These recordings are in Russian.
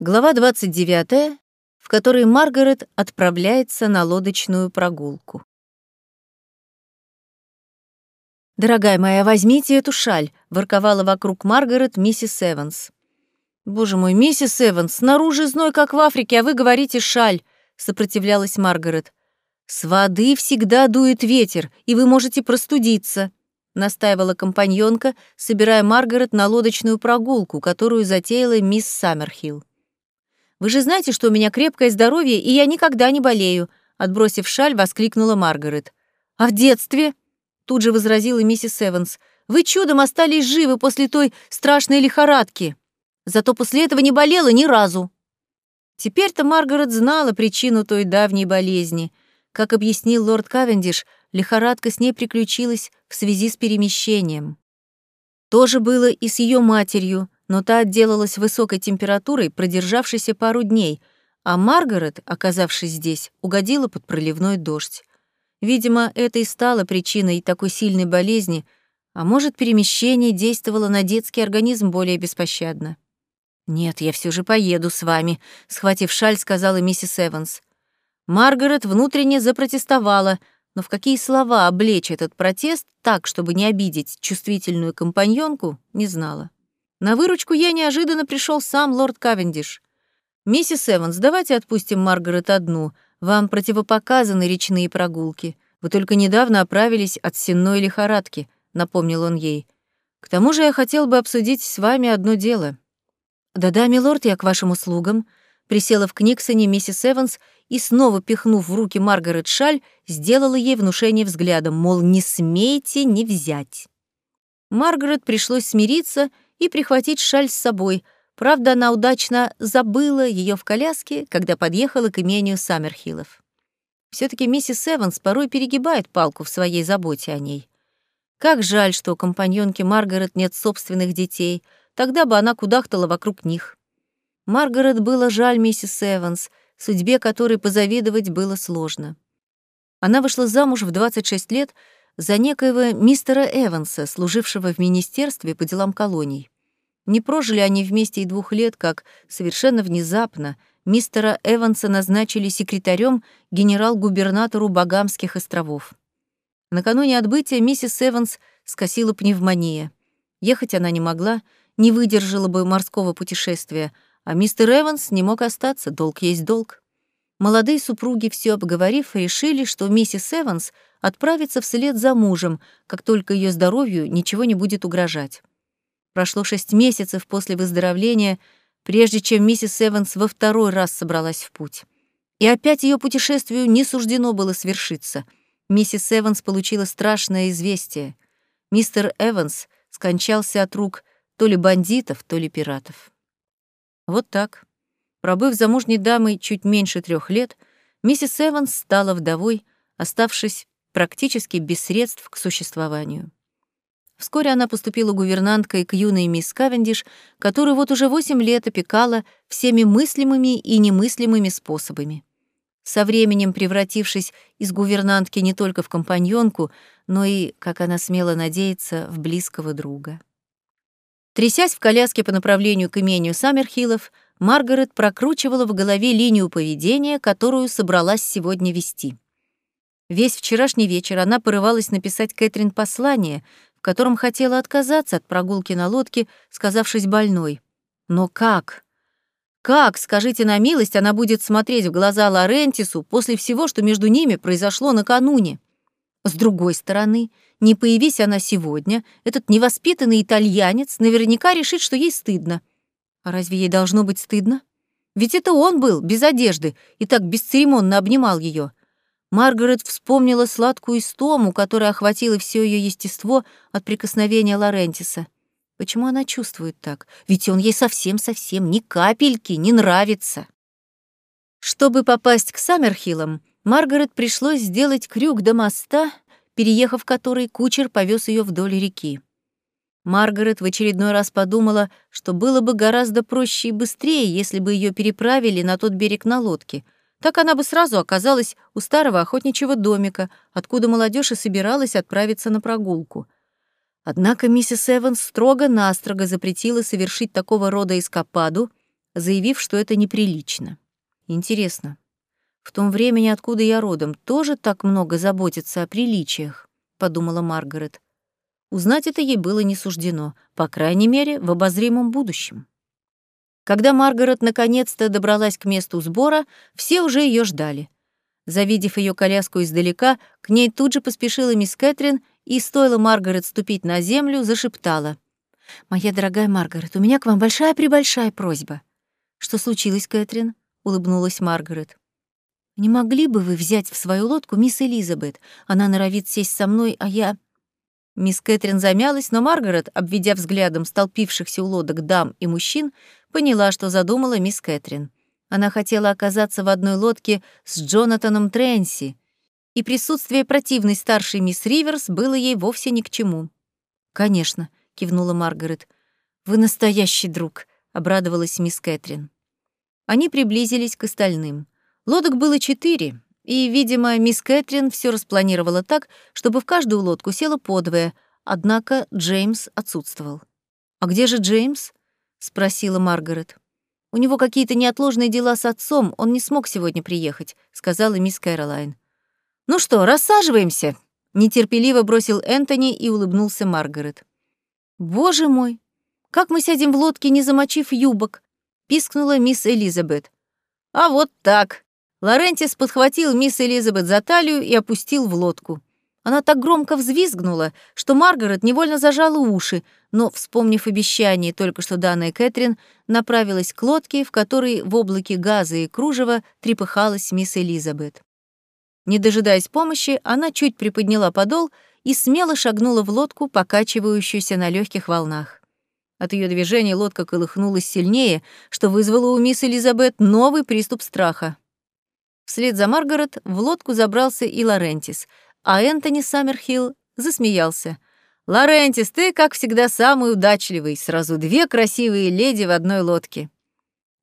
Глава 29, в которой Маргарет отправляется на лодочную прогулку. «Дорогая моя, возьмите эту шаль», — ворковала вокруг Маргарет миссис Эванс. «Боже мой, миссис Эванс, снаружи зной, как в Африке, а вы говорите шаль», — сопротивлялась Маргарет. «С воды всегда дует ветер, и вы можете простудиться», — настаивала компаньонка, собирая Маргарет на лодочную прогулку, которую затеяла мисс Саммерхилл. «Вы же знаете, что у меня крепкое здоровье, и я никогда не болею», — отбросив шаль, воскликнула Маргарет. «А в детстве?» — тут же возразила миссис Эванс. «Вы чудом остались живы после той страшной лихорадки. Зато после этого не болела ни разу». Теперь-то Маргарет знала причину той давней болезни — как объяснил лорд Кавендиш, лихорадка с ней приключилась в связи с перемещением. То же было и с ее матерью, но та отделалась высокой температурой, продержавшейся пару дней, а Маргарет, оказавшись здесь, угодила под проливной дождь. Видимо, это и стало причиной такой сильной болезни, а может, перемещение действовало на детский организм более беспощадно. «Нет, я все же поеду с вами», — схватив шаль, сказала миссис Эванс. Маргарет внутренне запротестовала, но в какие слова облечь этот протест так, чтобы не обидеть чувствительную компаньонку, не знала. На выручку ей неожиданно пришел сам лорд Кавендиш. «Миссис Эванс, давайте отпустим Маргарет одну. Вам противопоказаны речные прогулки. Вы только недавно оправились от сенной лихорадки», — напомнил он ей. «К тому же я хотел бы обсудить с вами одно дело». «Да-да, милорд, я к вашим услугам», — присела в Книксоне миссис Эванс и, снова пихнув в руки Маргарет шаль, сделала ей внушение взглядом, мол, не смейте не взять. Маргарет пришлось смириться и прихватить шаль с собой, правда, она удачно забыла ее в коляске, когда подъехала к имению Саммерхиллов. все таки миссис Эванс порой перегибает палку в своей заботе о ней. Как жаль, что у компаньонки Маргарет нет собственных детей, тогда бы она кудахтала вокруг них. Маргарет было жаль миссис Эванс, судьбе которой позавидовать было сложно. Она вышла замуж в 26 лет за некоего мистера Эванса, служившего в министерстве по делам колоний. Не прожили они вместе и двух лет, как совершенно внезапно мистера Эванса назначили секретарем генерал-губернатору Багамских островов. Накануне отбытия миссис Эванс скосила пневмония. Ехать она не могла, не выдержала бы морского путешествия — а мистер Эванс не мог остаться, долг есть долг. Молодые супруги, все обговорив, решили, что миссис Эванс отправится вслед за мужем, как только ее здоровью ничего не будет угрожать. Прошло шесть месяцев после выздоровления, прежде чем миссис Эванс во второй раз собралась в путь. И опять ее путешествию не суждено было свершиться. Миссис Эванс получила страшное известие. Мистер Эванс скончался от рук то ли бандитов, то ли пиратов. Вот так. Пробыв замужней дамой чуть меньше трех лет, миссис Эванс стала вдовой, оставшись практически без средств к существованию. Вскоре она поступила гувернанткой к юной мисс Кавендиш, которую вот уже восемь лет опекала всеми мыслимыми и немыслимыми способами. Со временем превратившись из гувернантки не только в компаньонку, но и, как она смела надеяться, в близкого друга. Трясясь в коляске по направлению к имению Саммерхиллов, Маргарет прокручивала в голове линию поведения, которую собралась сегодня вести. Весь вчерашний вечер она порывалась написать Кэтрин послание, в котором хотела отказаться от прогулки на лодке, сказавшись больной. Но как? Как, скажите на милость, она будет смотреть в глаза Лорентису после всего, что между ними произошло накануне? С другой стороны, не появись она сегодня, этот невоспитанный итальянец наверняка решит, что ей стыдно. А разве ей должно быть стыдно? Ведь это он был, без одежды, и так бесцеремонно обнимал ее. Маргарет вспомнила сладкую истому, которая охватила все ее естество от прикосновения Лорентиса. Почему она чувствует так? Ведь он ей совсем-совсем ни капельки не нравится. Чтобы попасть к Саммерхиллам, Маргарет пришлось сделать крюк до моста, переехав который, кучер повез ее вдоль реки. Маргарет в очередной раз подумала, что было бы гораздо проще и быстрее, если бы ее переправили на тот берег на лодке. Так она бы сразу оказалась у старого охотничьего домика, откуда молодежь и собиралась отправиться на прогулку. Однако миссис Эванс строго-настрого запретила совершить такого рода эскападу, заявив, что это неприлично. Интересно, в том времени, откуда я родом, тоже так много заботятся о приличиях, подумала Маргарет. Узнать это ей было не суждено, по крайней мере, в обозримом будущем. Когда Маргарет наконец-то добралась к месту сбора, все уже ее ждали. Завидев ее коляску издалека, к ней тут же поспешила мисс Кэтрин и, стоило Маргарет ступить на землю, зашептала. «Моя дорогая Маргарет, у меня к вам большая-пребольшая просьба». «Что случилось, Кэтрин?» — улыбнулась Маргарет. «Не могли бы вы взять в свою лодку мисс Элизабет? Она норовит сесть со мной, а я...» Мисс Кэтрин замялась, но Маргарет, обведя взглядом столпившихся у лодок дам и мужчин, поняла, что задумала мисс Кэтрин. Она хотела оказаться в одной лодке с Джонатаном Трэнси, и присутствие противной старшей мисс Риверс было ей вовсе ни к чему. «Конечно», — кивнула Маргарет. «Вы настоящий друг», — обрадовалась мисс Кэтрин. Они приблизились к остальным. Лодок было четыре, и, видимо, мисс Кэтрин все распланировала так, чтобы в каждую лодку села подвое, однако Джеймс отсутствовал. «А где же Джеймс?» — спросила Маргарет. «У него какие-то неотложные дела с отцом, он не смог сегодня приехать», — сказала мисс Кэролайн. «Ну что, рассаживаемся?» — нетерпеливо бросил Энтони и улыбнулся Маргарет. «Боже мой! Как мы сядем в лодке, не замочив юбок?» — пискнула мисс Элизабет. «А вот так!» Лорентис подхватил мисс Элизабет за талию и опустил в лодку. Она так громко взвизгнула, что Маргарет невольно зажала уши, но, вспомнив обещание, только что данное Кэтрин, направилась к лодке, в которой в облаке газа и кружева трепыхалась мисс Элизабет. Не дожидаясь помощи, она чуть приподняла подол и смело шагнула в лодку, покачивающуюся на легких волнах. От ее движения лодка колыхнулась сильнее, что вызвало у мисс Элизабет новый приступ страха. Вслед за Маргарет в лодку забрался и Лорентис, а Энтони Саммерхилл засмеялся. «Лорентис, ты, как всегда, самый удачливый, сразу две красивые леди в одной лодке».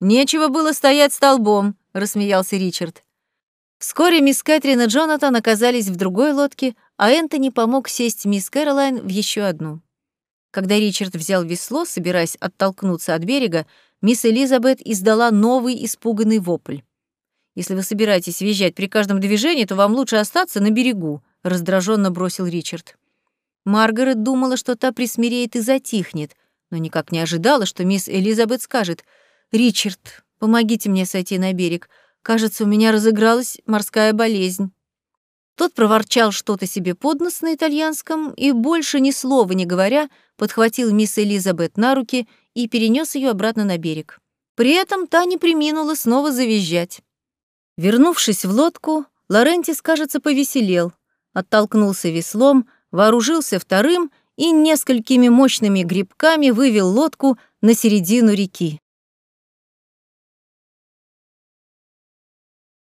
«Нечего было стоять столбом», — рассмеялся Ричард. Вскоре мисс Кэтрин и Джонатан оказались в другой лодке, а Энтони помог сесть мисс Кэролайн в еще одну. Когда Ричард взял весло, собираясь оттолкнуться от берега, мисс Элизабет издала новый испуганный вопль. Если вы собираетесь въезжать при каждом движении, то вам лучше остаться на берегу», — раздраженно бросил Ричард. Маргарет думала, что та присмиреет и затихнет, но никак не ожидала, что мисс Элизабет скажет «Ричард, помогите мне сойти на берег. Кажется, у меня разыгралась морская болезнь». Тот проворчал что-то себе под нос на итальянском и, больше ни слова не говоря, подхватил мисс Элизабет на руки и перенес ее обратно на берег. При этом та не приминула снова завизжать. Вернувшись в лодку, Лорентис, кажется, повеселел, оттолкнулся веслом, вооружился вторым и несколькими мощными грибками вывел лодку на середину реки.